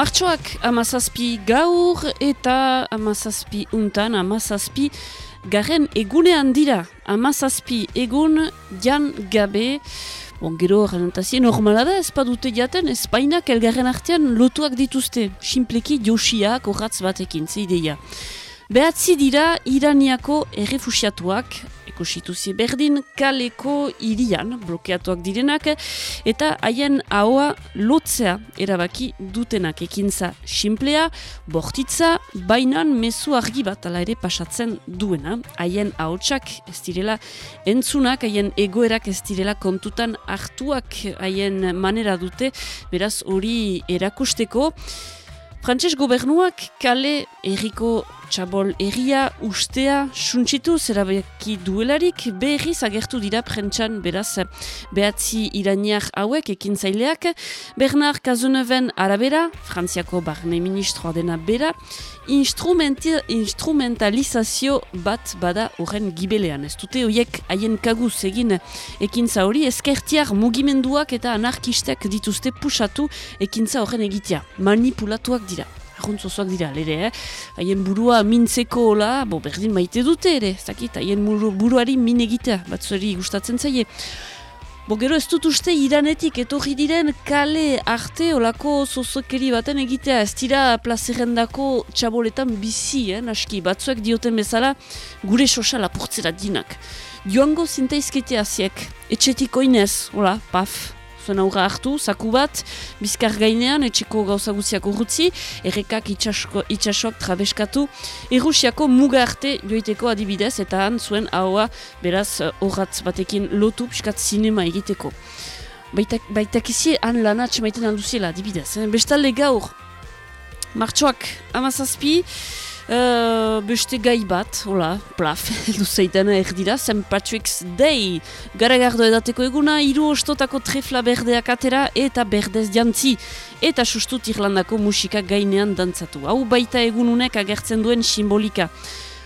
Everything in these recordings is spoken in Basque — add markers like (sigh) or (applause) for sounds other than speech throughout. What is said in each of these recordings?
Martxoak amazazpi gaur eta amazazpi untan amazazpi garen egunean dira. Amazazpi egun jan gabe, bon, gero renantazien normala da, ez dute jaten, espainak elgarren artean lotuak dituzte. Simpleki josiak horratz batekin, zeideia. Behatzi dira Iraniako errefusiatuak, ekosituzie berdin, kaleko irian, blokeatuak direnak, eta haien ahoa lotzea erabaki dutenak. Ekintza simplea, bortitza, bainan mezu argi bat ala ere pasatzen duena, haien ahotsak ez direla entzunak, haien egoerak ez direla kontutan hartuak haien manera dute, beraz hori erakusteko, Frantses gobernuak kale erriko txabol erria ustea suntsitu zerabeki duelarik berriz agertu dira prentsan beraz behatzi iraniak hauek ekin zaileak Bernard Kazuneven arabera, Frantziako barne ministroa dena bera, instrumentalizazio bat bada horren gibelean. Ez dute horiek haien kaguz egin ekintza hori, ezkertiar mugimenduak eta anarkistek dituzte pusatu ekintza horren egitea. Manipulatuak dira. Arruntzozoak dira, lere, eh? Haien burua mintzeko hola, bo, berdin maite dute ere, zakit, haien buruari min egitea, batzueri gustatzen zaie. Bo, gero ez dut uste iranetik etorri diren kale arte olako zozokeri baten egitea ez dira plazerendako txaboletan bizi, eh, naski, batzuek dioten bezala gure sosa lapurtzera dinak. Joango zintaizketea ziek, etxetiko inez, hola, paf, zuen aurra hartu, zaku bat, bizkar gainean, etxeko gauza guziak urrutzi, errekak itxasoak trabeskatu, errusiako muga arte joiteko adibidez, eta han zuen ahoa, beraz, horratz batekin lotu, piskat sinema egiteko. Baitak, baitak izi, han lanatx maiten handuziela, adibidez. Eh? Bestalde gaur, martxoak amazazpi, Beste gai bat, hola, plaf, (laughs) edu zeiten erdira, St. Patrick's Day. Garagardo edateko eguna, hiru ostotako trefla berdeak atera eta berdez jantzi. Eta sustut Irlandako musika gainean dantzatu. Hau baita egununek agertzen duen simbolika.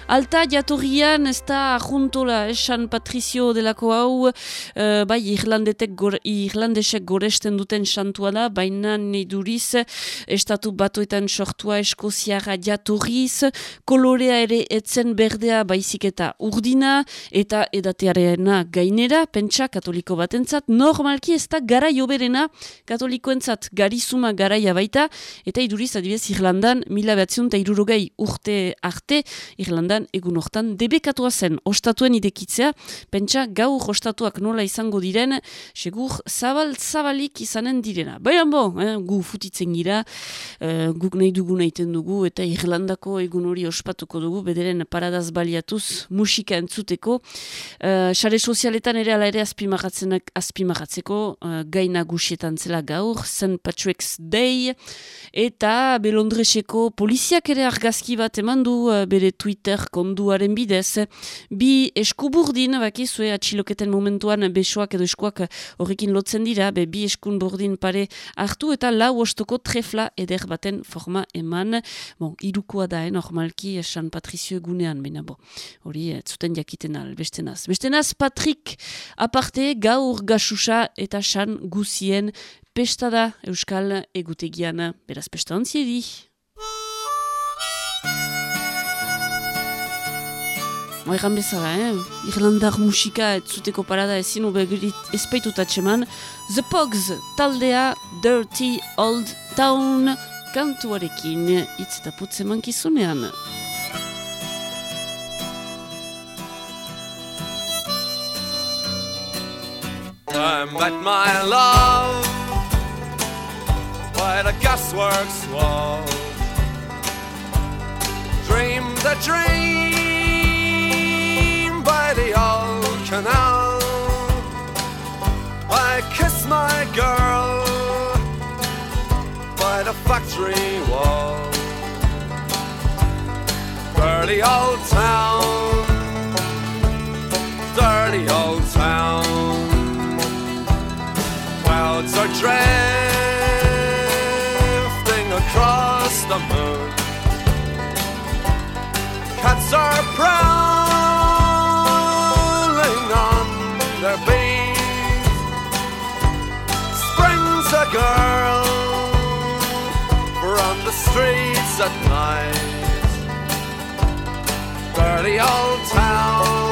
Alta jatorrian ez da juntola esan Patrizio delako hau, uh, bai Irlandetek gore, Irlandesek goresten duten santua da, baina niduriz estatu batuetan sortua eskoziara jatorriz, kolorea ere etzen berdea baizik eta urdina, eta edatearena gainera, pentsa katoliko batentzat, normalki ez da gara joberena katolikoentzat garizuma garaia baita, eta iduriz adibidez Irlandan, mila behatziun eta irurogei urte arte, Irlandan egun hortan debekatua zen ostatuen idekitzea, pentsa gaur ostatuak nola izango diren, segur zabal-zabalik izanen direna. Baina bo, eh, gu futitzen gira, eh, guk nahi dugu nahiten dugu, eta Irlandako egun hori ospatuko dugu, bederen paradaz baliatuz musika entzuteko. Eh, sare sozialetan ere ala ere azpimagatzeko, eh, gaina gusietan zela gaur, St. Patrick's Day, eta Belondreseko poliziak ere argazki bat eman du eh, bere Twitter konduaren bidez. Bi eskuburdin, bakizue, atxiloketen momentuan besoak edo eskuak horrekin lotzen dira, be, bi eskun burdin pare hartu eta lau ostoko trefla eder baten forma eman. Bon, irukoa da, eh, normalki, San Patrizio egunean, baina bo, hori, eh, zuten jakiten al, bestenaz. Bestenaz, Patrik, aparte, gaur gasusa eta San guzien pesta da Euskal egutegiana, beraz pesta ontziedi. Moiran bezala, eh? Irlandar musika ez zuteko parada ezin. The Pogs taldea Dirty Old Town kantuarekin itz eta putze mankizunean. I my love by the gasworks wall. Dream the dream the old canal. I kiss my girl by the factory wall. Dirty old town, dirty old town. Clouds are drifting across the moon. Cats are proud. Dirty old town,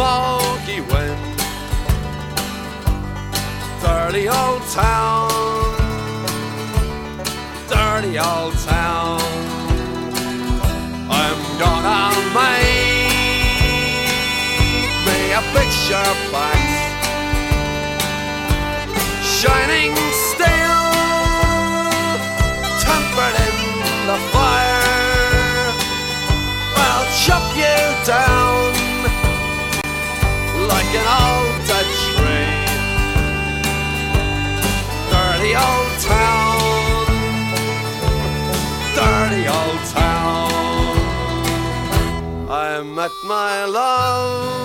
smoky wind. Dirty old town, dirty old town. I'm gonna make me a picture box. Shining steel. Tempered in the fire. I'll chop you down an old dead tree Dirty old town Dirty old town I met my love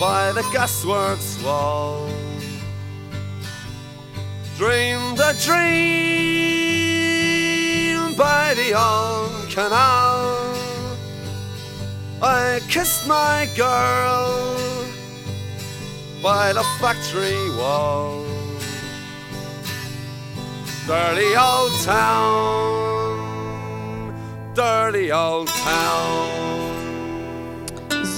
by the gasworks wall. Dreamed a dream by the old canal. I kissed my girl by the factory wall. Dirty old town, dirty old town.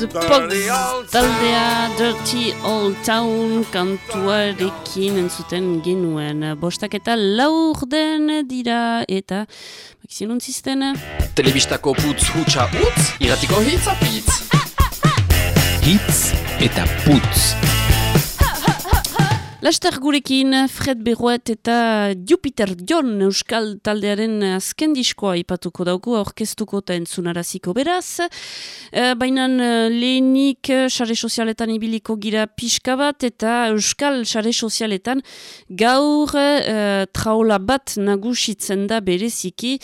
The Pogs taldea Dirty Old Town kantuarekin entzuten genuen. Bostak eta laur den dira eta makizien untzizten. Telebistako putz hutsa utz, iratiko hitz apitz. Hitz eta putz. Laster gurekin Fred Berroet eta Jupiter John Euskal taldearen azken diskoa ipatuko dauko, aurkeztuko eta entzunaraziko beraz. E, Baina lehenik eh, sare sozialetan ibiliko gira pixka bat eta Euskal sare sozialetan gaur e, traola bat nagusitzen da bereziki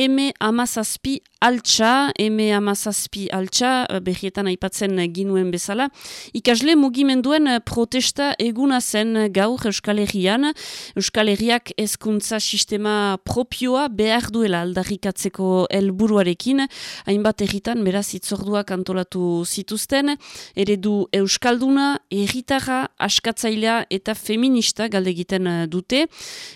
eme amazazpi altxa, eme amazazpi altxa, eh, berrietan aipatzen ginuen bezala, ikasle mugimenduen eh, protesta eguna zen gaur Euskal Herrian, Euskal Herriak ezkuntza sistema propioa behar duela aldarrikatzeko helburuarekin, hainbat herritan beraz itzorduak antolatu zituzten, eredu Euskalduna, erritarra, askatzailea eta feminista galde egiten eh, dute,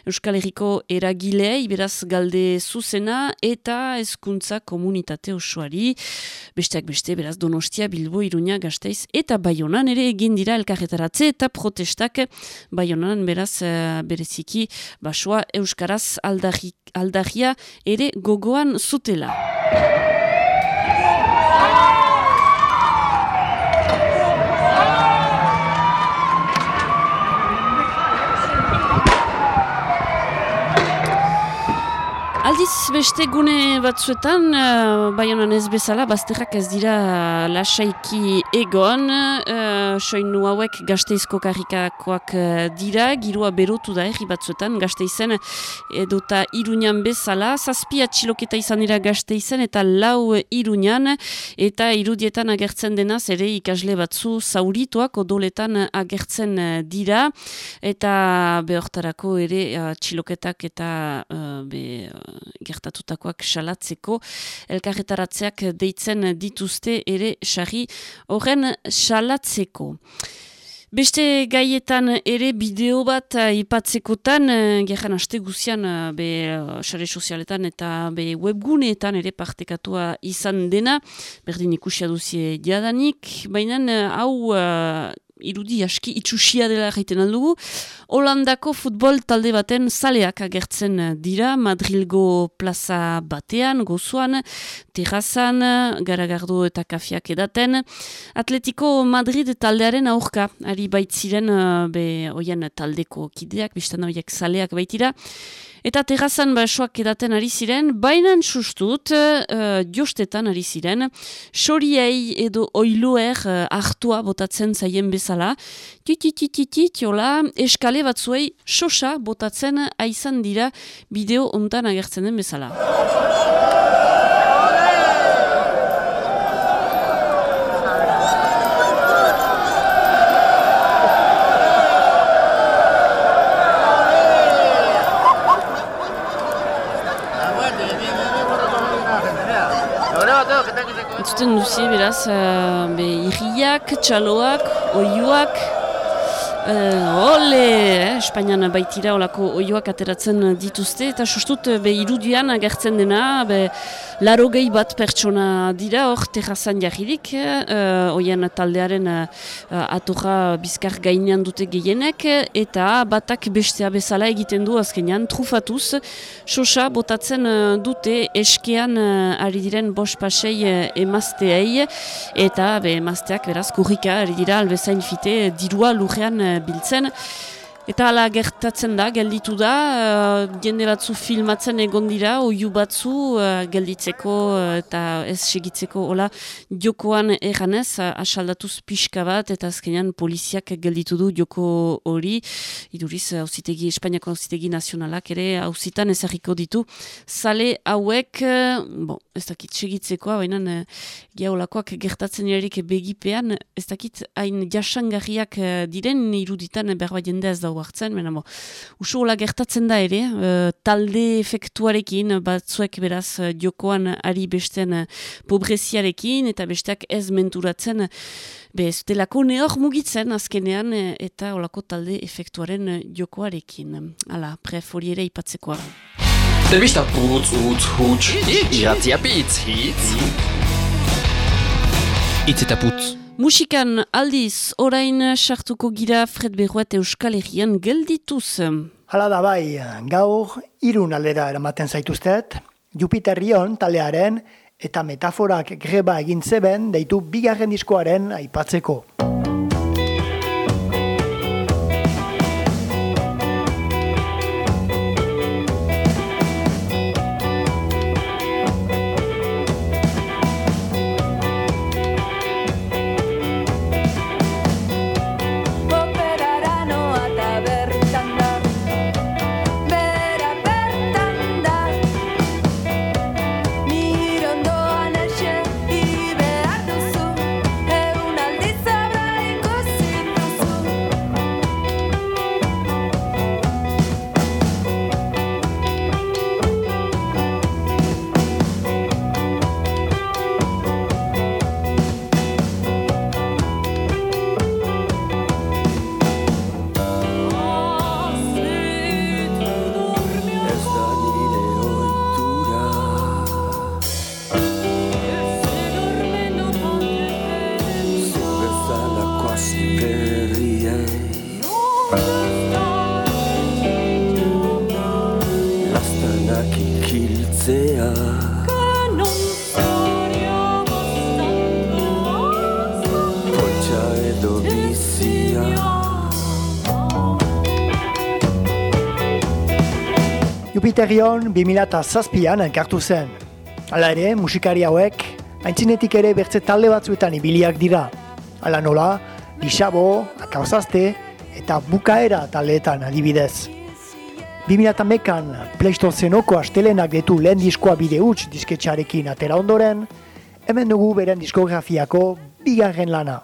Euskal Herriko eragilei beraz galde zuzena eta hezkuntza komunitate osoari, besteak beste, beraz Donostia, Bilbo, Iruña, Gasteiz eta Baionan ere egin dira elkarretaratze eta protestak Baionan beraz eh, bereziki basoa Euskaraz aldarri, aldarria ere gogoan zutela. Aldiz beste gune batzuetan, uh, baionan ez bezala, bazterrak ez dira lasaiki egon, uh, soinu hauek gazteizko karrikakoak uh, dira, girua berotu da herri batzuetan, gazteizen edota iruñan bezala, zazpi atxiloketa izan dira gazteizen eta lau iruñan, eta irudietan agertzen denaz ere ikasle batzu zaurituak odoletan agertzen dira, eta behortarako ere atxiloketak eta uh, be, gertatutakoak salatzeko. Elkarretaratzeak deitzen dituzte ere sari horren salatzeko. Beste gaietan ere bideo bat ipatzekotan, gerran aste guzian be sare sozialetan eta be webguneetan ere partekatua izan dena, berdin ikusia duzie jadanik, baina hau irudi aski itxusia dela egiten aldugu. Holandako futbol talde baten zaleak agertzen dira, Madrilgo plaza batean, gozuan, terrazan, garagardo eta kafiak edaten. Atletico Madrid taldearen aurka, ari baitziren, uh, be, oian taldeko kideak, biztan horiek zaleak baitira. Eta terrazan basoak edaten ari ziren, bainan sustut, uh, jostetan ari ziren, soriei edo oiluer uh, hartua botatzen zaien bezala, titititititiola, eskale batzuei sosa botatzen aizan dira bideo ontan agertzen den bezala. Entzuten duzi, beraz, uh, be, irriak, txaloak, oiuak, uh, ole, eh, Espainian baitira olako oioak ateratzen dituzte, eta sustut, be, irudian agertzen dena, be, laro gehi bat pertsona dira, hor, terrazan jarririk, uh, oian taldearen uh, atorra bizkar gainean dute gehienek, eta batak bestea bezala egiten du azkenean, trufatuz, sosa botatzen dute eskean uh, ari diren bos pasei uh, emazteei, eta be, emazteak beraz kurrika ari dira albezain fite dirua lurrean biltzen. Eta ala gertatzen da, gelditu da, uh, jende batzu filmatzen egon dira, oiu batzu uh, gelditzeko uh, eta ez segitzeko. Hola jokoan erranez, uh, asaldatuz pixka bat eta azkenean poliziak gelditu du joko hori, iduriz hauzitegi, Espainiako hauzitegi nazionalak ere hauzitan ezagiko ditu, zale hauek, uh, bon, ez dakit segitzeko, baina uh, geolakoak gertatzen erik begipean, ez dakit hain jasangarriak uh, diren iruditan berba jende ez dago hartzen, mena bo, usu hola gertatzen da ere, uh, talde efektuarekin, batzuek beraz uh, jokoan ari besten uh, pobreziarekin, eta besteak ez menturatzen, be ez delako nehor mugitzen azkenean, eta holako talde efektuaren jokoarekin. Hala, pref hori ere ipatzekoa. Telebista putz, utz, huts, iratzia pitz, hitz. Itz eta putz. Musikan aldiz orain sartuko gira Fred Berroet Euskal Herrian geldituz. Hala da bai, gaur irun aldera eramaten zaituztet, Jupiterrion talearen eta metaforak greba egin zeben deitu bigarren diskoaren aipatzeko. Jupiterrion 2007an elkartu zen. Hala ere, musikari hauek, haintzinetik ere bertze talde batzuetan ibiliak dira. Hala nola, Lixabo, Akauzazte eta Bukaera taldeetan adibidez. 2008an Pleistozenoko astelenak detu lehen diskoa bide huts disketxarekin atera ondoren, hemen dugu beren diskografiako bigarren lana.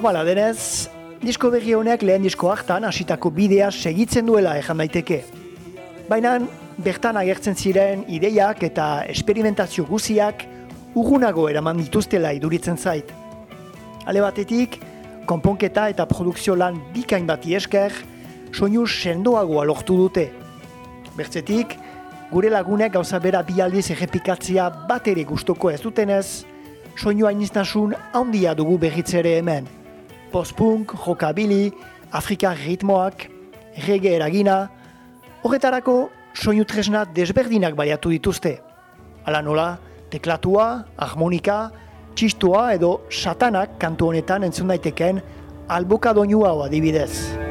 Normala denez, disko berri honek lehen disko hartan hasitako bidea segitzen duela ejan daiteke. Baina bertan agertzen ziren ideiak eta esperimentazio guziak urgunago eraman dituztela iduritzen zait. Ale batetik, konponketa eta produkzio lan bikain bati esker, soinu sendoagoa lortu dute. Bertzetik, gure lagunek gauza bera bi aldiz errepikatzea bat ere gustoko ez dutenez, soinu hainiztasun handia dugu berritzere hemen. Post-punk, rockabilly, afrikar ritmoak, reggae eragina, horretarako soinu tresna desberdinak baliatu dituzte. Hala nola, teklatua, harmonika, txistua edo satanak kantu honetan entzun daiteken alboka doinu hau adibidez.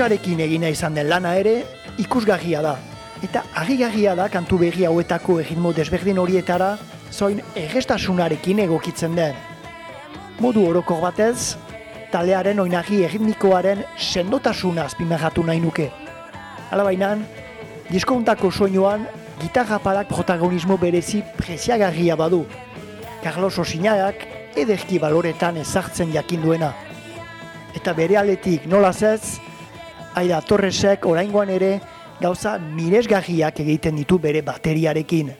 Ahotsarekin egina izan den lana ere ikusgarria da. Eta agigarria da kantu berri hauetako erritmo desberdin horietara zoin errestasunarekin egokitzen den. Modu orokor batez, talearen oinarri erritmikoaren sendotasuna azpimarratu nahi nuke. Hala bainan, diskontako soinuan gitarra palak protagonismo berezi preziagarria badu. Carlos Osinagak ederki baloretan ezartzen jakin duena. Eta bere aletik nolaz ez, Aida Torresek oraingoan ere gauza miresgarriak egiten ditu bere bateriarekin.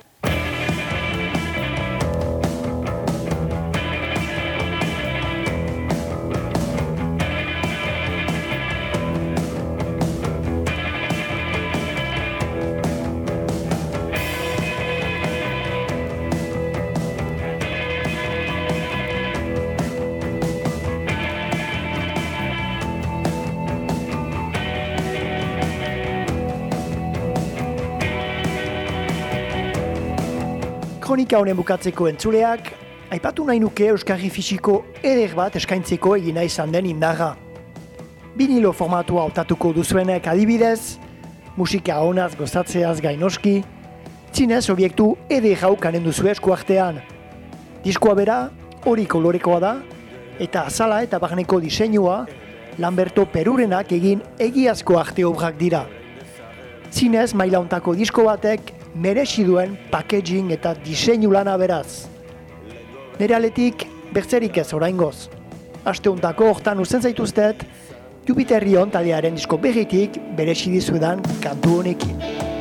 Kronika honen bukatzeko entzuleak, aipatu nahi nuke Euskarri fisiko eder bat eskaintzeko egina izan den indarra. Binilo formatua hautatuko duzuenek adibidez, musika honaz gozatzeaz gainoski, zinez obiektu eder jaukanen duzu esku artean. Diskoa bera, hori kolorekoa da, eta azala eta barneko diseinua, Lamberto Perurenak egin egiazko arte obrak dira. Zinez maila hontako disko batek merezi duen packaging eta diseinu lana beraz. Nere aletik, bertzerik ez oraingoz. Aste hontako hortan usten zaituztet, Jupiterrion taldearen disko berritik berezi dizudan kantu honekin.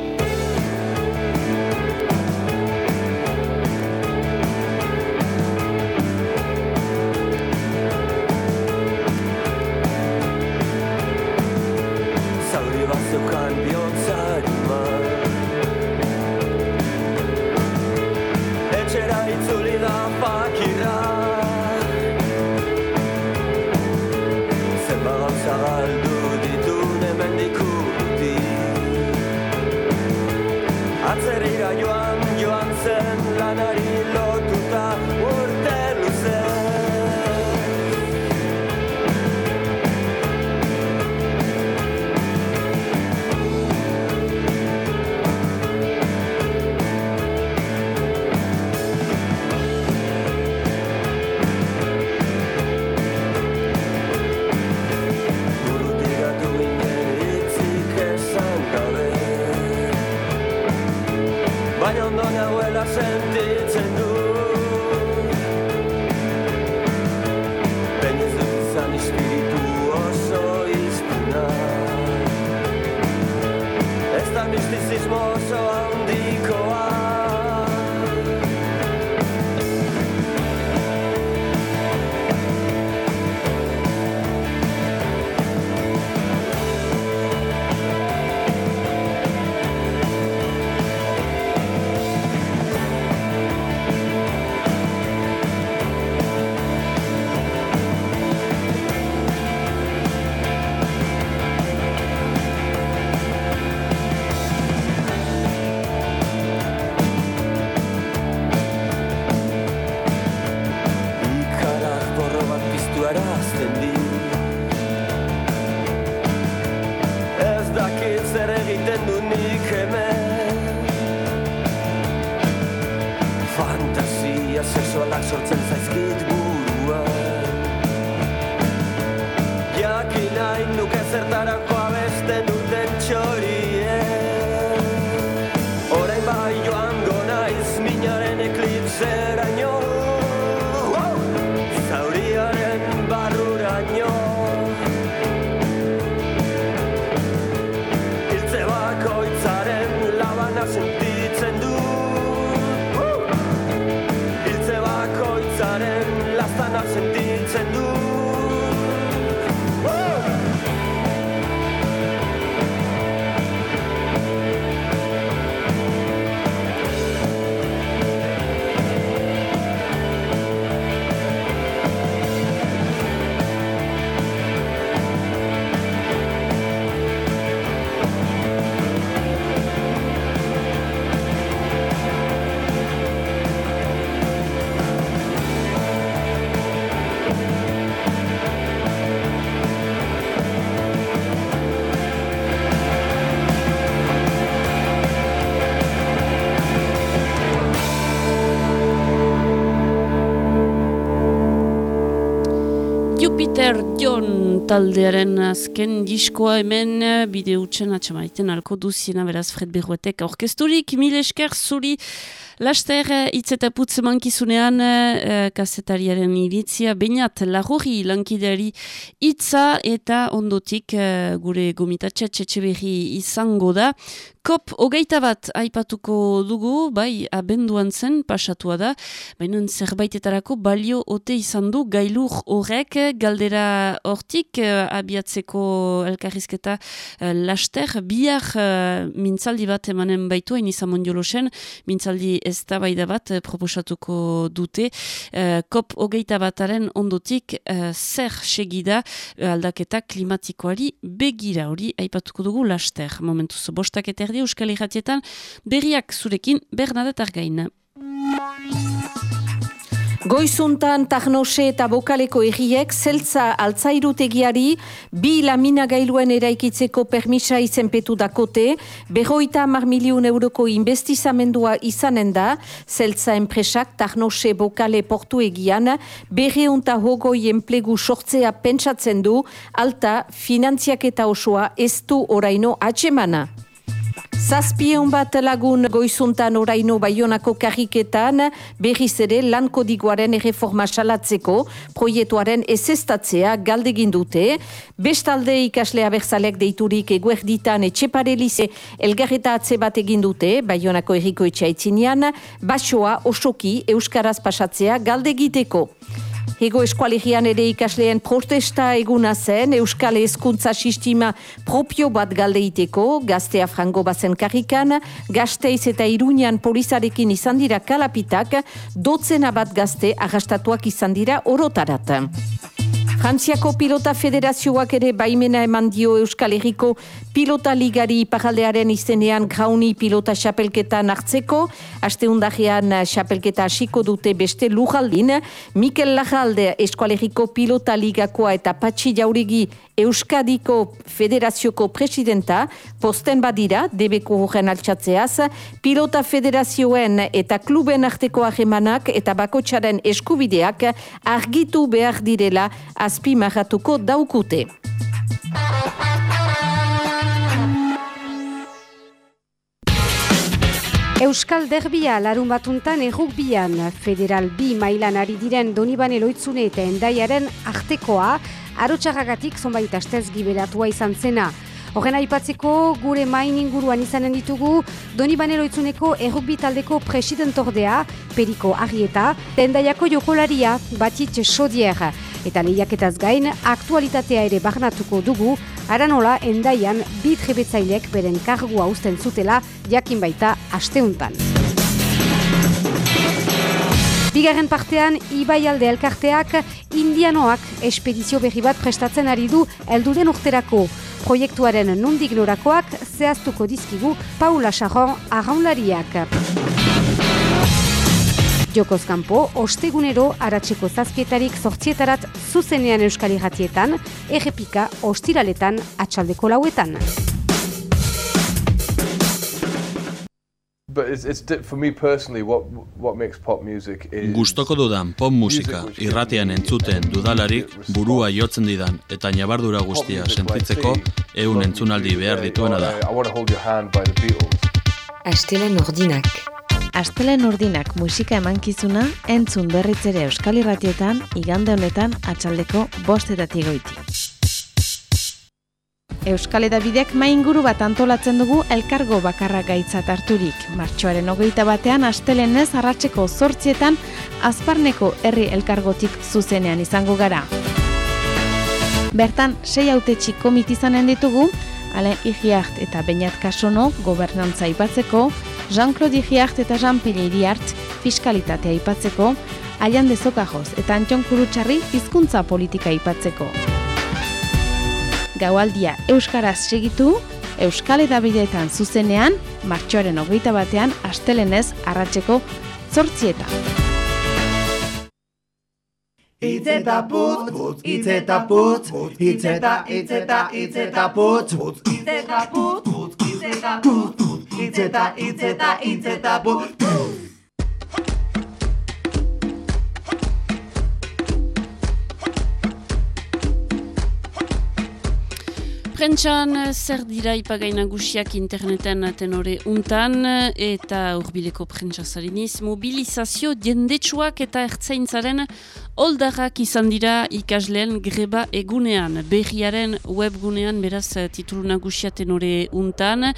Taldearen azken diskoa hemen eh, bideo utxen atxamaiten alko duziena beraz Fred Berruetek. Orkesturik mil esker zuri Laster hitz eta putz mankizunean eh, kazetariaren iritzia bainat lagurri lankideari hitza eta ondotik eh, gure gomitatxe txetxe berri izango da. Kop hogeita bat aipatuko dugu, bai abenduan zen pasatua da, baina zerbaitetarako balio ote izan du gailur horrek galdera hortik eh, abiatzeko elkarrizketa eh, laster, bihar eh, mintzaldi bat emanen baitu, hain izan mondiolosen, mintzaldi ez da bat eh, proposatuko dute, eh, kop hogeita bataren ondotik eh, zer segida aldaketa klimatikoari begira hori aipatuko dugu laster. Momentuz, bostak eta erdi Euskal Irratietan berriak zurekin Bernadette Argain. Goizuntan Tarnose eta Bokaleko erriek zeltza altzairutegiari bi lamina gailuen eraikitzeko permisa izenpetu dakote, berroita mar milion euroko investizamendua izanen da, zeltza enpresak Tarnose Bokale portu egian, berreunta hogoi enplegu sortzea pentsatzen du, alta finantziak eta osoa ez du oraino atxemana. Zazpieun bat lagun goizuntan oraino baionako karriketan berriz ere lan kodiguaren erreforma salatzeko proiektuaren ezestatzea galdegin dute. Bestalde ikaslea berzalek deiturik eguerditan etxeparelize elgarreta atze bat egin dute baionako erriko etxaitzinean, basoa osoki euskaraz pasatzea galdegiteko. Ego eskualegian ere ikasleen protesta eguna zen, Euskal Hezkuntza sistema propio bat galdeiteko, gaztea frango bazen karrikan, gazteiz eta iruñan polizarekin izan dira kalapitak, dotzena bat gazte arrastatuak izan dira orotarat. Frantziako Pilota Federazioak ere baimena eman dio Euskal Herriko Pilota Ligari iparaldearen izenean grauni pilota xapelketan hartzeko. Asteundajean xapelketa hasiko dute beste lujaldin. Mikel Lajalde Euskal Herriko Pilota Ligakoa eta Patxi Jaurigi Euskadiko Federazioko presidenta posten badira debeko horren altxatzeaz. Pilota Federazioen eta kluben arteko ahemanak eta bakotxaren eskubideak argitu behar direla azpimarratuko daukute. Euskal Derbia larun batuntan errukbian federal bi mailan ari diren Donibane Loitzune eta Endaiaren artekoa arotxarragatik zonbait astez gibelatua izan zena. Horren aipatzeko gure main inguruan izanen ditugu Donibane Loitzuneko errukbi taldeko presidentordea Periko Arrieta, Endaiako jokolaria Batit Sodier eta lehiaketaz gain aktualitatea ere barnatuko dugu Aranola endaian bi trebetzailek beren kargua uzten zutela jakin baita asteuntan. Bigarren partean, Ibaialde elkarteak indianoak espedizio berri bat prestatzen ari du helduren urterako. Proiektuaren nundik norakoak zehaztuko dizkigu Paula Charron arraunlariak. Jokoz kanpo, ostegunero aratzeko zazpietarik zortzietarat zuzenean euskal irratietan, errepika ostiraletan atxaldeko lauetan. It's, it's for me personally. What what makes pop music is Gustoko dudan pop musika irratian entzuten dudalarik burua jotzen didan eta nabardura guztia sentitzeko ehun entzunaldi behar uh, dituena da. Beatles. Astelen urdinak. Astelen urdinak musika emankizuna entzun berriz ere Euskal Irratietan igande honetan atxaldeko bostetatik goiti. Euskal Edabidek mainguru bat antolatzen dugu elkargo bakarra gaitzat harturik. Martxoaren hogeita batean astelenez arratseko zortzietan azparneko herri elkargotik zuzenean izango gara. Bertan, sei autetxi komit izanen ditugu, Alain Igiart eta Beñat Kasono gobernantza aipatzeko, Jean-Claude Igiart eta Jean-Pelle Iriart fiskalitatea aipatzeko, Aian de Zokajoz eta Antion Kurutxarri hizkuntza politika aipatzeko. Gaualdia Euskaraz segitu, Euskal Edabideetan zuzenean, martxoaren hogeita batean, astelenez arratseko zortzieta. Itz eta putz, putz, itz eta putz, itz eta, itz eta, itz eta putz, putz, itz eta putz, putz, itz eta putz, putz, itz eta, itz eta, itz eta putz, putz. Prentxan zer dira ipagai nagusiak interneten tenore untan eta urbileko prentsa zariniz mobilizazio jendetsuak eta ertzaintzaren oldarrak izan dira ikasleen greba egunean. Berriaren webgunean beraz titulu nagusia tenore untan.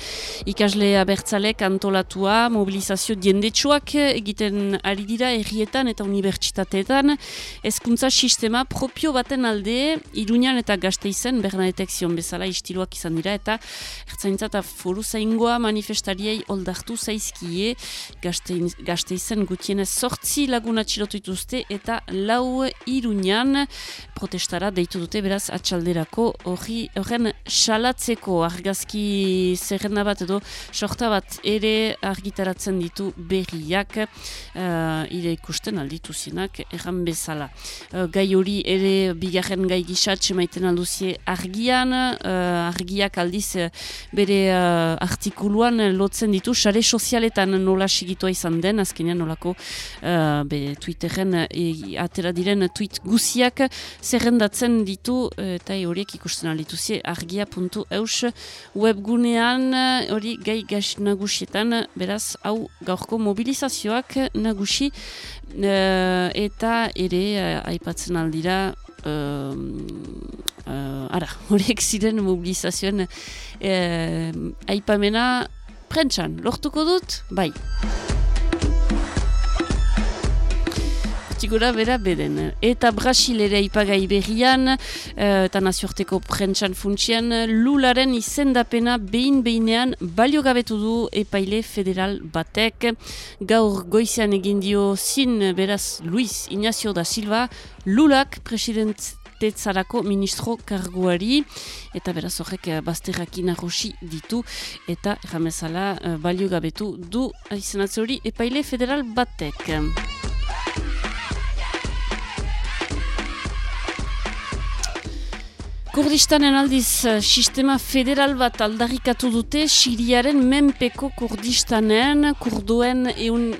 Ikasle abertzalek antolatua mobilizazio jendetsuak egiten ari dira errietan eta unibertsitateetan. Hezkuntza sistema propio baten alde Iruñan eta Gasteizen Bernadetek zion bezala istiluak izan dira eta ertzaintza eta foru zaingoa manifestariei oldartu zaizkie Gasteiz, Gasteizen gutienez sortzi lagun atxilotu dituzte eta lau iruñan protestara deitu dute beraz atxalderako horren salatzeko argazki zerrenda bat edo sorta bat ere argitaratzen ditu berriak uh, ire ikusten alditu zinak erran bezala. Uh, gai hori ere bigarren gai gisatxe maiten alduzie argian, uh, argiak aldiz uh, bere uh, artikuluan lotzen ditu, sare sozialetan nola sigitua izan den, azkenean nolako uh, be, Twitteren e, atera diren tweet guziak zerrendatzen ditu eta horiek ikusten aldituzie argia.eus webgunean hori gai gas nagusietan beraz hau gaurko mobilizazioak nagusi eta ere aipatzen aldira uh, uh, ara, (laughs) horiek ziren mobilizazioen uh, aipamena prentsan, lortuko dut? Bai. gora bera beden. Eta Brasil ere ipagai berrian, uh, eta naziorteko prentsan funtsian, lularen izendapena behin behinean baliogabetu du epaile federal batek. Gaur goizean egin dio zin beraz Luis Ignacio da Silva, lulak president tetzarako ministro karguari eta beraz horrek bazterrakin arrosi ditu eta jamezala uh, baliogabetu du izenatze hori epaile federal batek. Kurdistanen aldiz sistema federal bat aldarrikatu dute Siriaren menpeko Kurdistanen kurduen eun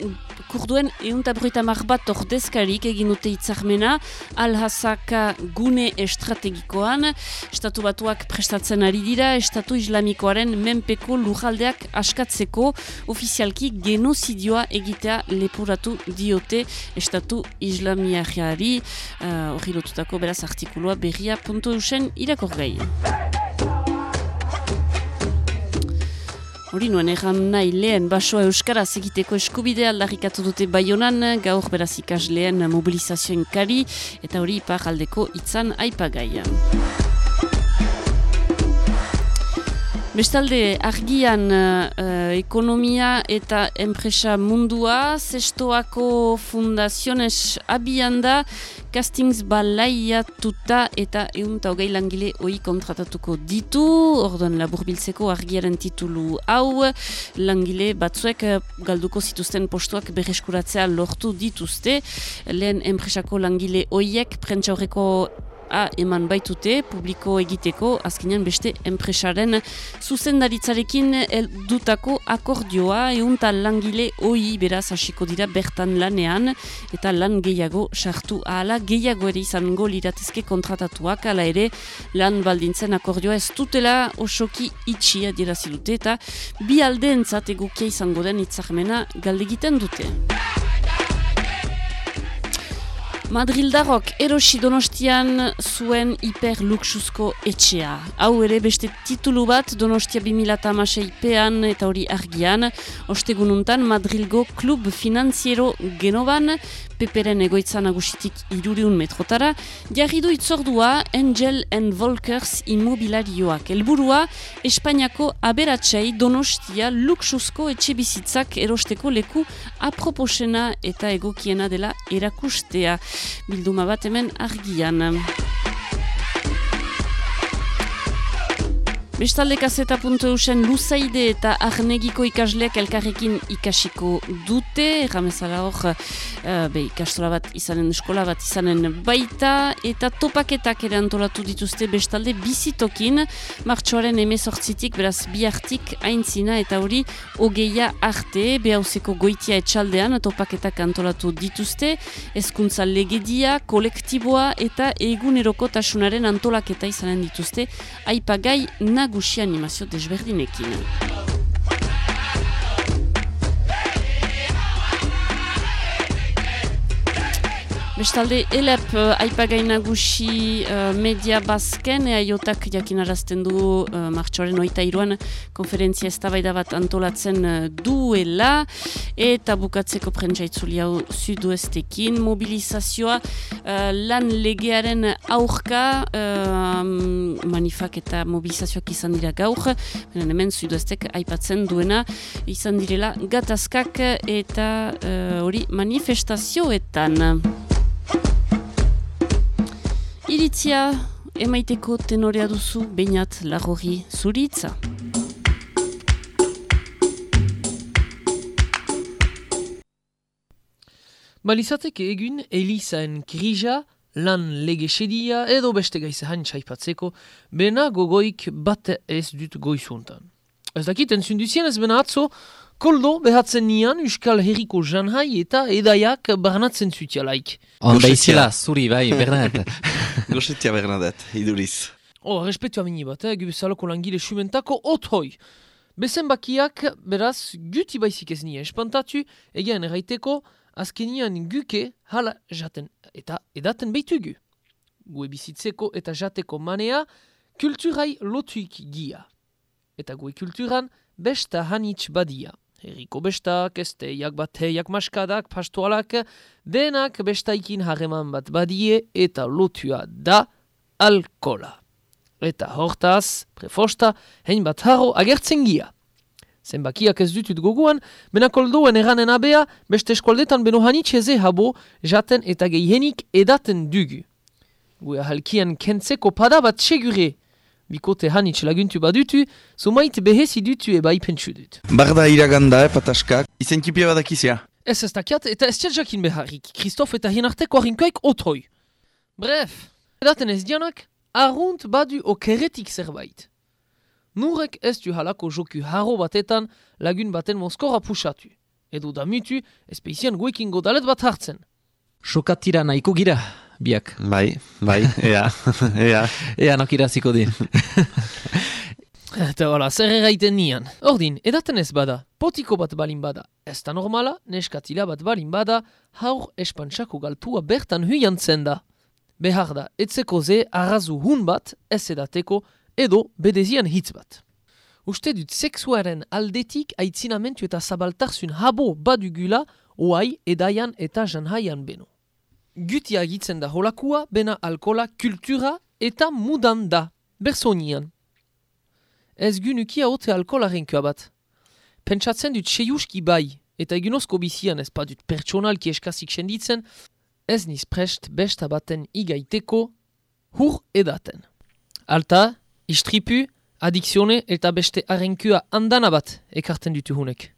kurduen euntabroita bat ordezkarik egin dute itzarmena alhazaka gune estrategikoan estatu batuak prestatzen ari dira estatu islamikoaren menpeko lujaldeak askatzeko ofizialki genozidioa egitea lepuratu diote estatu islamiari hori uh, lotutako beraz artikulua berria puntu eusen irakorgai. Hori nuen egan nahi lehen basoa Euskaraz egiteko eskubidea aldarrikatu dute baionan, gaur beraz ikasleen mobilizazioen kari, eta hori ipar aldeko itzan aipagaia. Bestalde, argian uh, ekonomia eta enpresa mundua, zestoako fundaziones abian da, castings balaiatuta eta eunta hogei langile hoi kontratatuko ditu, orduan laburbiltzeko argiaren titulu hau, langile batzuek galduko zituzten postuak berreskuratzea lortu dituzte, lehen enpresako langile hoiek prentsa horreko A eman baitute, publiko egiteko, azkenean beste enpresaren zuzendaritzarekin dutako akordioa, eunta langile oi beraz hasiko dira bertan lanean, eta lan gehiago sartu ahala, gehiago ere izango liratezke kontratatuak, ala ere lan baldintzen akordioa ez dutela osoki itxia dira dute, eta bi aldeentzat egukia izango den itzarmena galdegiten dute. Madrildarok erosi donostian zuen hiperluxuzko etxea. Hau ere beste titulu bat donostia 2008 pean eta hori argian. Ostegununtan Madrilgo Klub Finanziero Genoban peperen egoitza nagusitik iruriun metrotara, jarri du itzordua Angel and Volkers immobilarioak. Elburua, Espainiako aberatsei donostia luxusko etxe bizitzak erosteko leku aproposena eta egokiena dela erakustea. Bilduma bat hemen argian. Bestalde kaseta puntu eusen luzaide eta arnegiko ikasleak elkarrekin ikasiko dute, erramezala hor, uh, be, ikastola bat izanen, eskola bat izanen baita, eta topaketak ere antolatu dituzte bestalde bizitokin, martxoaren emezortzitik, beraz bihartik aintzina eta hori ogeia arte, behauzeko goitia etxaldean, topaketak antolatu dituzte, ezkuntza legedia, kolektiboa eta eguneroko tasunaren antolaketa izanen dituzte, aipagai nagu nagusi animazio desberdinekin. Bestalde, elep uh, aipagai nagusi uh, media bazken, ea jotak jakinarazten du uh, martxoaren oita iruan konferentzia ez bat antolatzen uh, duela, eta bukatzeko prentsaitzuli hau zuduestekin, mobilizazioa uh, lan legearen aurka, uh, manifak eta mobilizazioak izan dira gaur, hemen zuduestek aipatzen duena, izan direla gatazkak eta hori uh, manifestazioetan. Iritzia emaiteko tenorea duzu bainat lagori zuritza. Balizateke egun Elisaen krija lan legesedia edo beste gaizahan txaipatzeko bena gogoik bat ez dut goizuntan. Ez dakit entzunduzien ez bena atzo Koldo behatzen nian Euskal Herriko janhai eta edaiak barnatzen zutialaik. Onda izela, zuri bai, Bernadette. (laughs) Gosetia Bernadette, iduriz. Oh, respetu amini bat, eh, gubezaloko langile sumentako othoi. Bezen bakiak, beraz, guti baizik ez nien espantatu, egean erraiteko, azkenian guke hala jaten eta edaten beitugu. Gue bizitzeko eta jateko manea, kulturai lotuik gia. Eta gue kulturan, besta hanitz badia. Herriko bestak, esteiak bateiak maskadak, pastoalak, denak bestaikin hageman bat badie eta lotua da alkola. Eta hortaz, prefosta, hein bat harro agertzen gia. Zenbakiak ez dutut goguan, benakoldoen eranen abea, beste eskualdetan beno hanitxeze habo, jaten eta gehienik edaten dugu. Gue halkian kentzeko pada bat segure, bikote hanitz laguntu badutu, zumait behezi dutu eba ipentsu dut. Barda iraganda, eh, pataskak, izen kipia badakizia. Ez ez dakiat eta ez jakin beharrik, Kristof eta hien arteko harinkoaik otroi. Bref, edaten ez dianak, arrunt badu okeretik zerbait. Nurek ez du halako joku haro batetan lagun baten monskora pusatu. Edo da mutu, ez peizian guekin godalet bat hartzen. Sokatira nahiko gira, biak. Bai, bai, (laughs) ea, ea. ea nokiraziko din. Eta hola, zer erraiten nian. Ordin, edaten ez bada, potiko bat balin bada. Ez da normala, neskatila bat balin bada, haur espantsako galtua bertan huiantzen da. Behar da, etzeko ze arrazu hun bat, ez edateko, edo bedezian hitz bat. Uste dut seksuaren aldetik aitzinamentu eta zabaltarzun habo badugula, oai edaian eta janhaian beno gutia agitzen da holakua, bena alkola kultura eta mudan da, bersonian. Ez gynukia ote alkolaren bat. Pentsatzen dut seiuski bai, eta egunozko bizian ez padut pertsonalki eskasik senditzen, ez niz prest besta baten igaiteko, hur edaten. Alta, istripu, adikzione eta beste arenkua andana bat ekarten dutu hunek.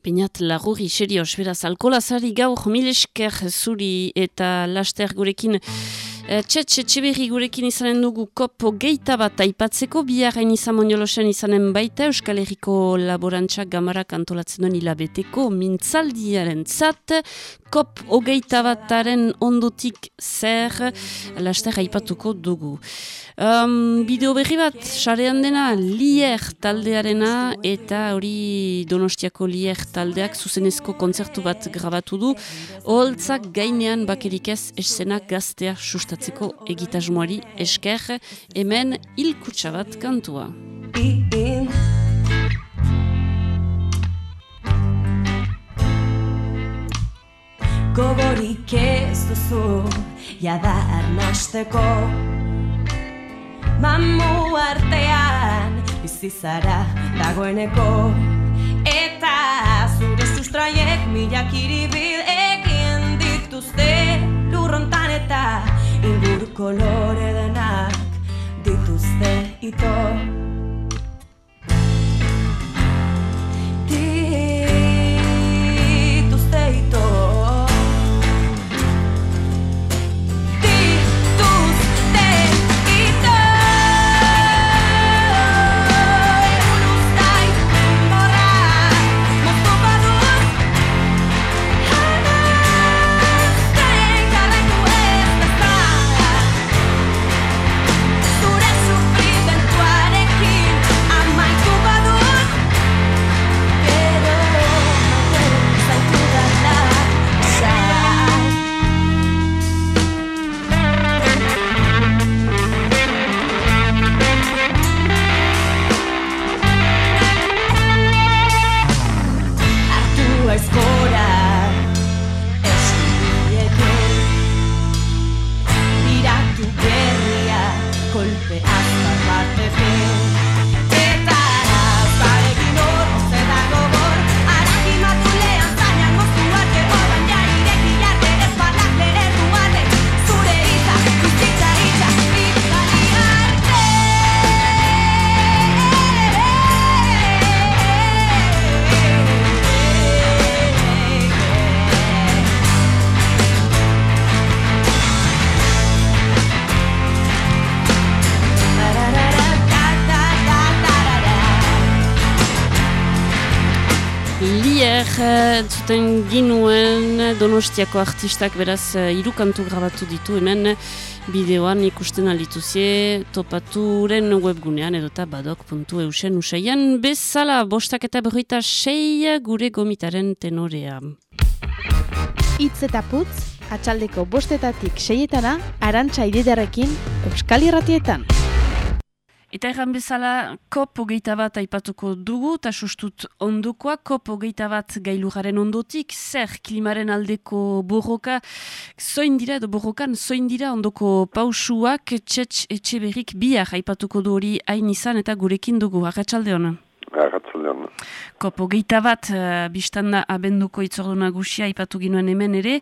Peinat lagurri serios, beraz, alkolazari gaur mil esker zuri eta laster gurekin Txetxe txeberri gurekin izanen dugu kopo geita bat aipatzeko, biharren izan moniolosen izanen baita Euskal Herriko laborantza gamarak antolatzen duen hilabeteko mintzaldiaren zat, kop hogeita bataren ondotik zer, laster aipatuko dugu. Um, bideo berri bat, sarean dena, lier taldearena eta hori donostiako lier taldeak zuzenezko kontzertu bat grabatu du, holtzak gainean bakerik ez eszenak gaztea sustatzeko egitasmoari esker, hemen hilkutsa bat kantua. Gogorik ez duzu, jada arnasteko Mamu artean, bizizara dagoeneko Eta zure sustraiek milak iribil ingur kolore denak dituzte ito eh, zuten ginuen donostiako artistak beraz eh, hiru kantu grabatu ditu hemen bideoan ikusten alituzie topaturen webgunean edota badok.eusen usaian bezala bostak eta berroita sei gure gomitaren tenorea. Itz eta putz, atxaldeko bostetatik seietana, arantxa ididarekin, Euskal Irratietan. Eta erran bezala, kop hogeita bat aipatuko dugu, eta sustut ondokoa, kop hogeita bat gailuraren ondotik, zer klimaren aldeko borroka, zoin dira, edo borrokan, zoin dira ondoko pausuak, txetx etxe berrik biak aipatuko du hori hain izan, eta gurekin dugu, agatxalde hona. Arratsaldeon. Kop hogeita bat, uh, biztanda abenduko itzordu nagusia aipatu ginuen hemen ere,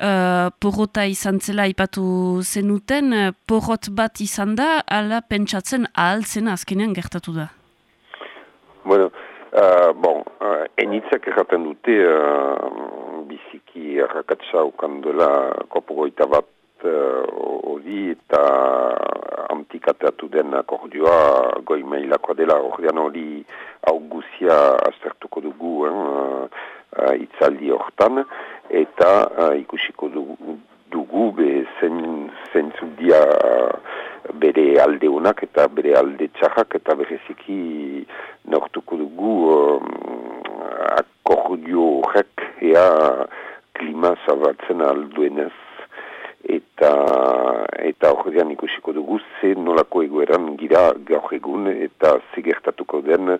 uh, porrota izan zela aipatu zenuten, uh, porrot bat izan da, ala pentsatzen ahaltzena azkenean gertatu da. Bueno, uh, bon, uh, enitzak erraten dute uh, biziki errakatsa ukan duela kopogoita bat uh, hori eta antikateatu den akordioa goi mailakoa dela ordean hori hau guzia aztertuko dugu eh, uh, itzaldi hortan eta uh, ikusiko dugu, dugu be zen, zentzu dia uh, bere alde honak eta bere alde txarrak eta bereziki nortuko dugu um, akordio horrek ea klima zabatzen alduenez eta eta horrean ikusiko dugu ze nolako egoeran gira gaur egun eta ze gertatuko den uh,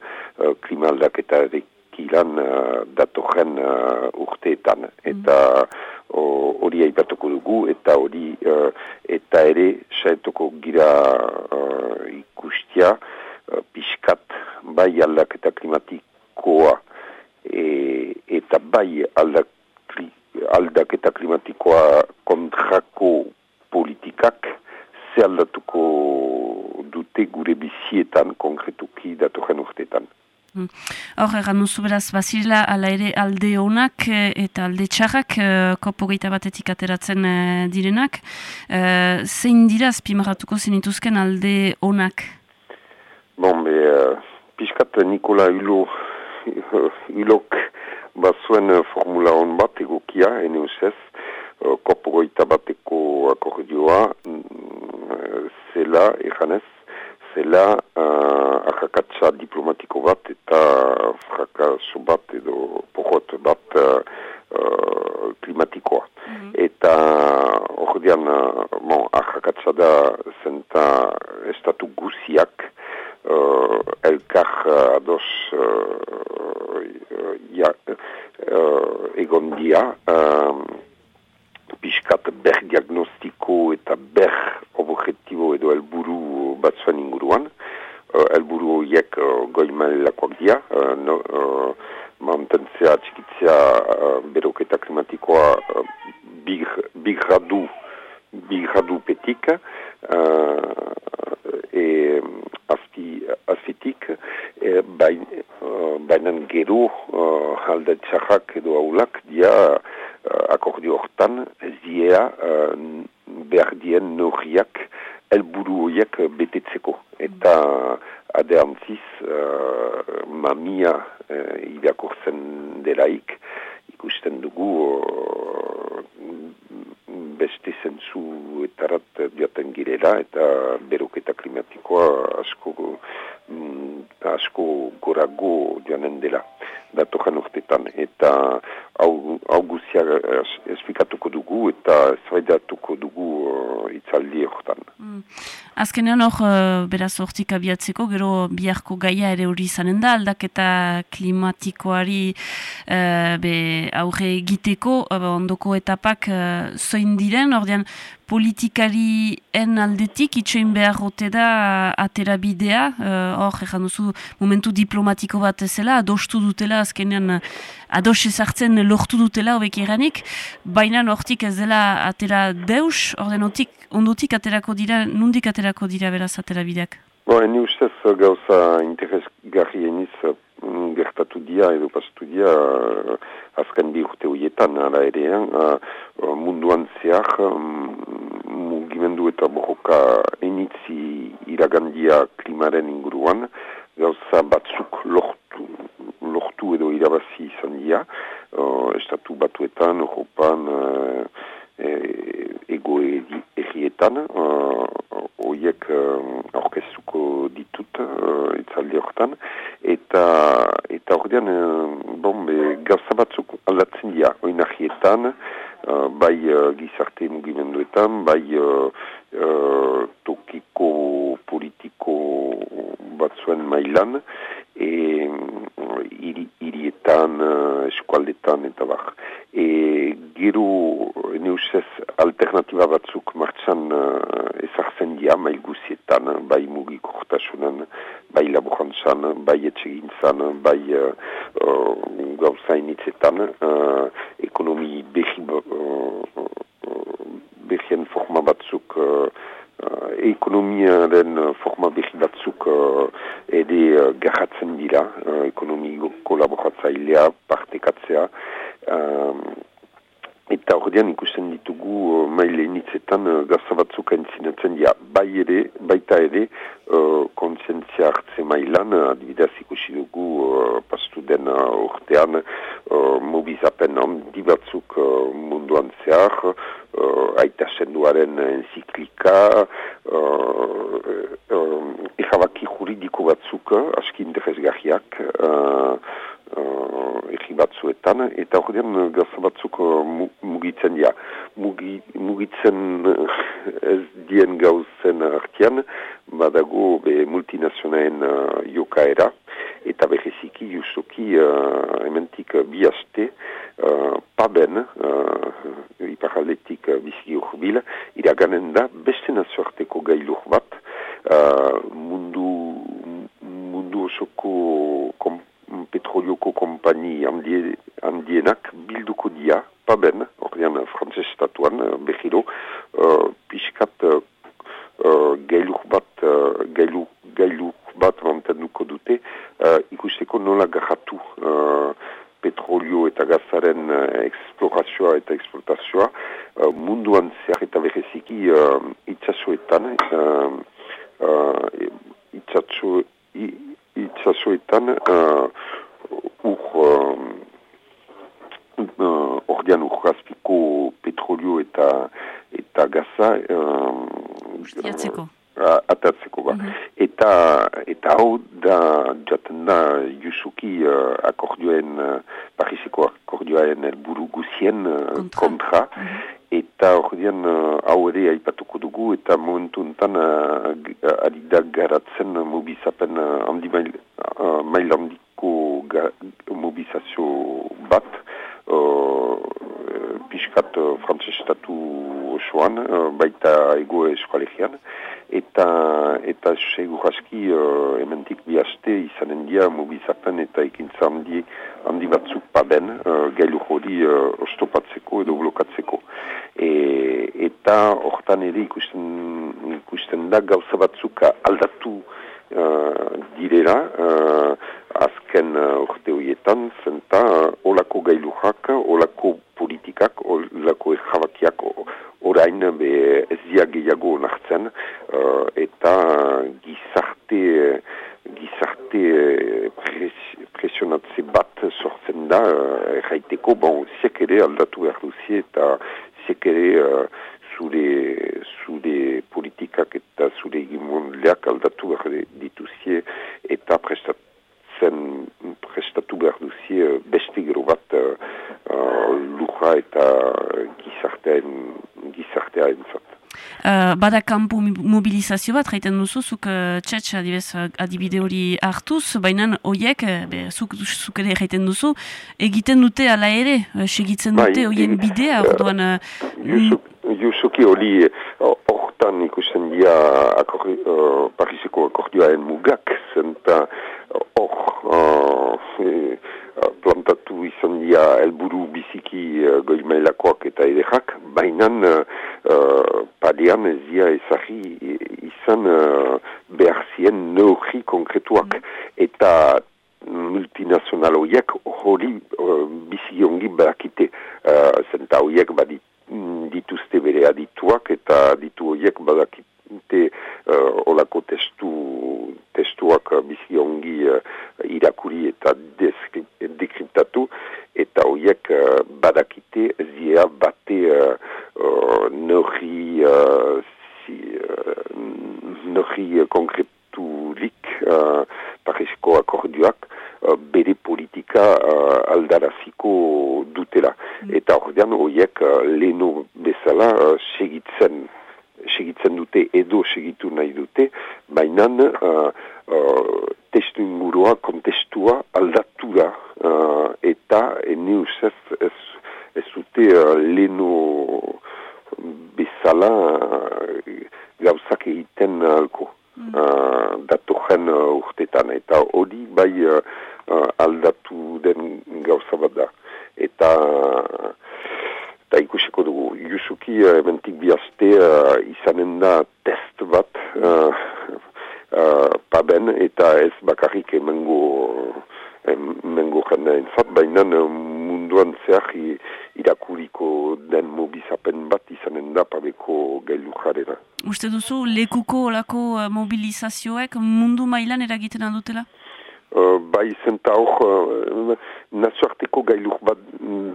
klima aldaketarekilan uh, datorren uh, urteetan. Eta o- hori aipatuko dugu eta hori uh, eta ere saetuko gira uh, ikustia uh, pixkat bai aldaketa klimatikoa e, eta bai aldak, aldaketa klimatikoa kontrako politikak ze aldatuko dute gure bizietan konkretuki datorren urteetan. Hor, egan duzu beraz, bazirela ala ere alde honak eh, eta alde txarrak eh, kopo gehieta batetik ateratzen eh, direnak. Zein dira azpimarratuko zenituzken alde honak? Bon, be, pixkat Nikola Hulo, Hulok (laughs) bazuen formula hon bat egokia, ene usez, uh, kopogoita bateko akordioa, mm, zela, ejanez, zela uh, akakatsa diplomatiko bat eta frakaso bat edo pohot bat uh, uh, klimatikoa. Eta ordean, uh, bon, akakatsa da zenta estatu guziak uh, elkar uh, ados uh, ja, uh, egon dia um, pixkat ber diagnostiko eta ber objektibo edo helburu batzuen inguruan. Uh, helburu horiek uh, goi mailelakoak dira, uh, no, uh, mantentzea, txikitzea uh, beroketa klimatikoa uh, big, big gradu bi gradu petik uh, e azpi, azpitik e, bain, uh, bainan gero uh, alde txarrak edo aulak dia uh, akordio hortan ez diea uh, behar dien norriak helburu horiek betetzeko eta adeantziz uh, mamia uh, irakortzen delaik ikusten dugu uh, beste zentzuetarat joaten girela eta beroketa klimatikoa asko mm, asko gorago joanen dela datoran urtetan eta hau, hau guzia esplikatuko dugu eta ezbaidatuko dugu uh, itzaldi hortan. Azkenean hor, uh, beraz hortik abiatzeko, gero biharko gaia ere hori izanen da, aldaketa klimatikoari uh, be, aurre egiteko, uh, ondoko etapak uh, zoin diren, ordean politikarien aldetik itxoin behar rote da atera bidea, uh, hor, ejan duzu, momentu diplomatiko bat ezela, adostu dutela, azkenean ados ezartzen lortu dutela, hobek eranik, baina hortik ez dela atera deus, orden otik, ondotik aterako dira, nundik aterako dira beraz atera bideak? Bo, eni ustez gauza interesgarrieniz mm, gertatu dia edo pasatu dia uh, azken bi urte horietan ala ere uh, munduan zehar um, mugimendu eta borroka enitzi iragandia klimaren inguruan gauza batzuk lortu, lortu edo irabazi izan dira uh, estatu batuetan, Europan uh, e, ego errietan horiek uh, orkestuko ditut uh, itzaldi horretan. Eta eta ordean uh, bon, be, gauza batzuk aldatzen dira oinahietan uh, bai uh, gizarte mugimenduetan bai uh, uh, tokiko politiko batzuen mailan e, iri, irietan, uh, eskualdetan eta bar. E, gero neusez alternatiba batzuk martxan uh, ezartzen dia mail guzietan, bai mugiko jortasunan, bai laborantzan, bai etxegintzan, bai uh, uh, gauza initzetan, uh, ekonomi behi, uh, behien forma batzuk uh, uh, ekonomiaren forma behi batzuk uh, ere uh, garratzen dira, uh, ekonomi kolaboratzailea, partekatzea, um, eta ordean ikusten ditugu uh, maile initzetan uh, gauza batzuk entzinatzen dira, bai ere, baita ere, uh, kontzientzia hartze mailan, uh, adibidez ikusi dugu uh, pastu den uh, urtean uh, mobizapen handi batzuk uh, munduan zehar, uh, aita senduaren enziklika, uh, uh, erabaki juridiko batzuk, uh, aski interesgarriak, uh, uh, egi batzuetan, eta ordean gauza batzuk mu, mugitzen dira. Mugi, mugitzen ez dien gauzen artian, badago be multinazionaen uh, jokaera, eta bereziki justuki uh, ementik uh, bi haste, uh, paben, uh, iparaldetik uh, biziki urbil, iraganen da beste nazioarteko gailur bat, uh, mundu, mundu osoko kom, petrolioko kompani handie, handienak bilduko dia, paben, ordean frantzes estatuan, behiro, uh, pixkat uh, gailur bat, uh, gailur, gailur bat mantenduko dute uh, ikusteko nola garratu uh, eh, petrolio eta gazaren eh, uh, eksplorazioa eta eksportazioa uh, munduan zehar eta bereziki uh, itxasoetan uh, uh, itxaso, itxasoetan uh, ur uh, ordean urrazpiko petrolio eta eta gaza uh, ustiatzeko. uh, atatzeko ba. Eta, eta hau da jaten da Jusuki uh, akordioen, uh, Pariseko akordioen helburu guzien uh, kontra. Eta ordean uh, hau ere aipatuko dugu eta momentu enten uh, g- ari da garatzen uh, mobizapen uh, handi mail, uh, mail handiko ga, mobilizazio bat uh, piskat uh, frantzes estatu osoan, uh, baita ego eskualegian, segurazki uh, hementik bi aste izanen dia mobilizapen eta ekintza handi, handi batzuk paden, uh, gailu hori uh, ostopatzeko edo blokatzeko. E, eta hortan ere ikusten, ikusten da gauza batzuk aldatu uh, direla, uh, azken uh, urte horietan, zenta uh, olako gailujak, olako politikak, olako erjabakiak o- orain be ez dia gehiago onartzen uh, eta gizarte gizarte eh, pres, presionatze bat sortzen da uh, erraiteko, bon, ziek ere aldatu behar duzie eta ziek ere uh, zure, zure politikak eta zure egimonleak aldatu behar dituzie eta prestatzen prestatu behar duzie uh, beste gero bat uh, uh, lurra eta gizartearen gizartearen zat. Uh, bada kanpo mobilizazio bat, jaiten duzu, zuk uh, txetx adibez uh, adibide hori hartuz, baina hoiek, uh, be, zuk, zuk ere jaiten duzu, egiten dute ala ere, segitzen Bai, dute hoien bidea, orduan... Uh, Jusuki hori eh, hortan ikusten dira akor, uh, Pariseko akordioaren mugak, zenta hor uh, eh, plantatu izan dira helburu biziki uh, goi mailakoak eta ederrak, baina uh, padean ez dira ezagri izan uh, behar zien neurri konkretuak. Eta multinazional horiek hori uh, bizi ongi badakite uh, zenta horiek badit mm, dituzte bere adituak eta aditu horiek badakite uh, olako testu testuak uh, bizi ongi uh, irakuri eta deskri- dekriptatu eta horiek uh, badakite zia bate uh, uh, neurri uh, si, uh, neurri konkretulik uh, Parisko akordioak uh, bere politika uh, aldaraziko dutela. Eta ordean horiek uh, leheno bezala uh, segitzen segitzen dute edo segitu nahi dute, baina uh, uh, testu ingurua, kontestua aldatu da uh, eta ene usez ez, ez dute uh, leheno bezala uh, gauzak egiten alko uh, datoren uh, urtetan eta hori bai uh, uh, aldatu den gauza bat da eta eta ikusiko dugu Jusuki uh, ementik bi aste uh, izanen da test bat uh, uh, paben eta ez bakarrik emengo emengo jendeen zat, baina uh, munduan zehar i- irakuriko den mobizapen bat izanen da jarrera. uste duzu, lekuko olako uh, mobilizazioek mundu mailan eragiten aldutela? Uh, bai zenta hor uh, nazioarteko gailur bat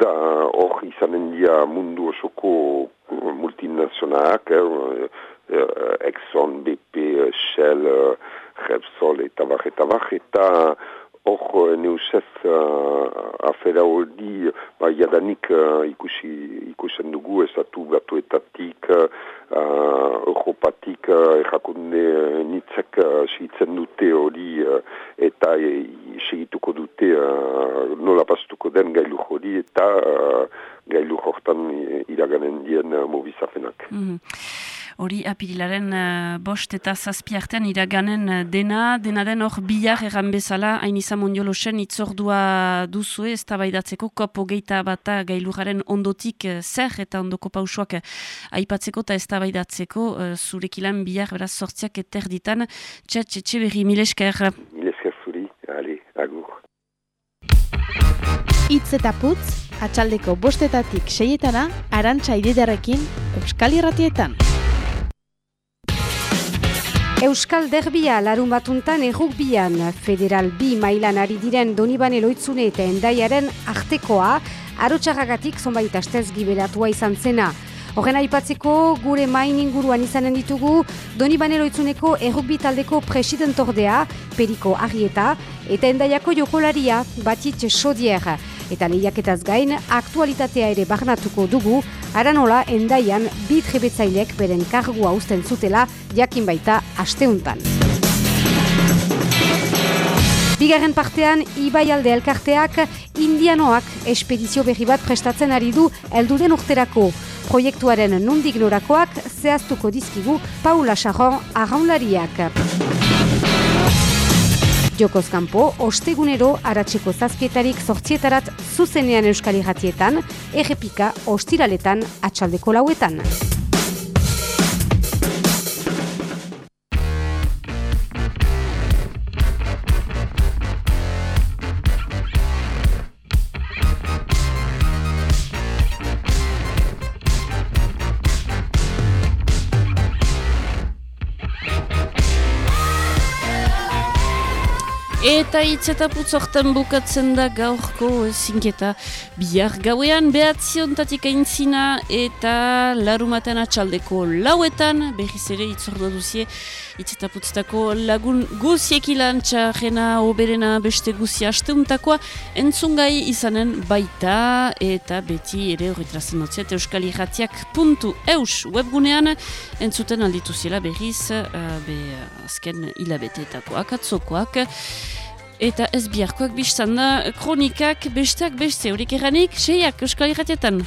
da hor izanen dia mundu osoko multinazionalak eh, Exxon, BP, Shell, Repsol eta bar eta bar eta hor uh, neusez uh, afera hori ba, jadanik uh, ikusi, ikusen dugu estatu batuetatik uh, Europatik uh, errakunde nitzek uh, segitzen dute hori uh, eta e, segituko dute uh, nola pastuko den gailu hori eta uh, gailu hortan e, iraganen dien uh, mobizapenak. Mhm. Hori apirilaren uh, bost eta zazpi artean iraganen dena, dena den hor bihar erran bezala, hain izan mondiolosen itzordua duzue, ez tabaidatzeko kopo geita bata gailurraren ondotik uh, zer eta ondoko pausuak uh, aipatzeko eta ez tabaidatzeko uh, zurekilan bihar beraz sortziak eterditan, txetxe berri milesker. Mil esker zuri, ale, agur. Itz eta putz, atxaldeko bostetatik seietana, arantxa ididarekin, Euskal Irratietan. Euskal Derbia larun batuntan errukbian federal bi mailan ari diren Donibane Loitzune eta Endaiaren artekoa arotxarragatik zonbait astez gibelatua izan zena. Horren aipatzeko gure main inguruan izanen ditugu Donibane Loitzuneko errukbi taldeko presidentordea Periko Arrieta eta Endaiako jokolaria Batit Sodier. Eta lehiaketaz gain, aktualitatea ere barnatuko dugu, aranola endaian bi trebetzailek beren kargua uzten zutela jakin baita asteuntan. Bigarren partean, Ibaialde elkarteak indianoak espedizio berri bat prestatzen ari du helduren urterako. Proiektuaren nundik norakoak zehaztuko dizkigu Paula Charron arraunlariak. Jokoz kanpo, ostegunero aratzeko zazpietarik sortzietarat zuzenean euskal irratietan, errepika ostiraletan atxaldeko lauetan. Eta hitz eta putzortan bukatzen da gaurko zinketa. Bihar gauean behatziontatik aintzina eta larumaten atxaldeko lauetan berriz ere itzordo duzie hitz eta putztako lagun guziek ilan txarrena oberena beste guzi asteuntakoa entzungai izanen baita eta beti ere horretrazen dutziet euskal puntu eus webgunean entzuten alditu ziela berriz uh, be, azken hilabeteetakoak atzokoak Eta ez biharkoak biztan da kronikak besteak beste, horik eranik, seiak euskal irratietan.